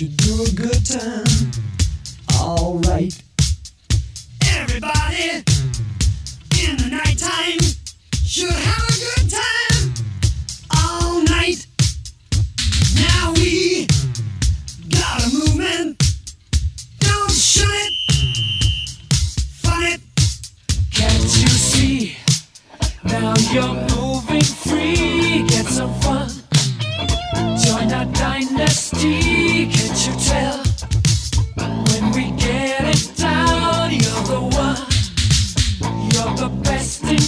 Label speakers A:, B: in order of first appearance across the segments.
A: should do a good time. Alright. Everybody in the nighttime should have a good time. All night. Now we got a movement. Don't shut it. Fun it. Can't you see? Now you're moving free. Get some fun. Our dynasty. Can't you tell? When we get it down, you're the one. You're the best in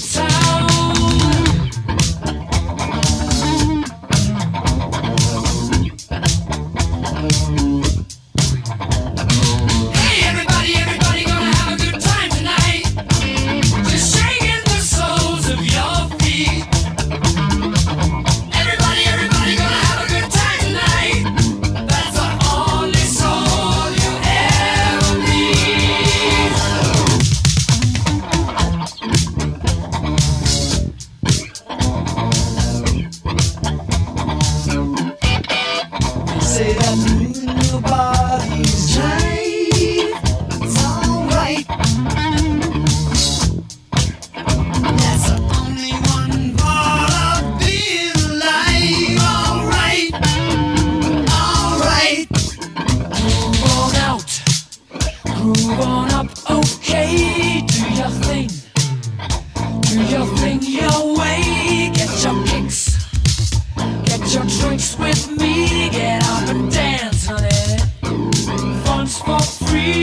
A: me get up and dance, honey. Fun's for free.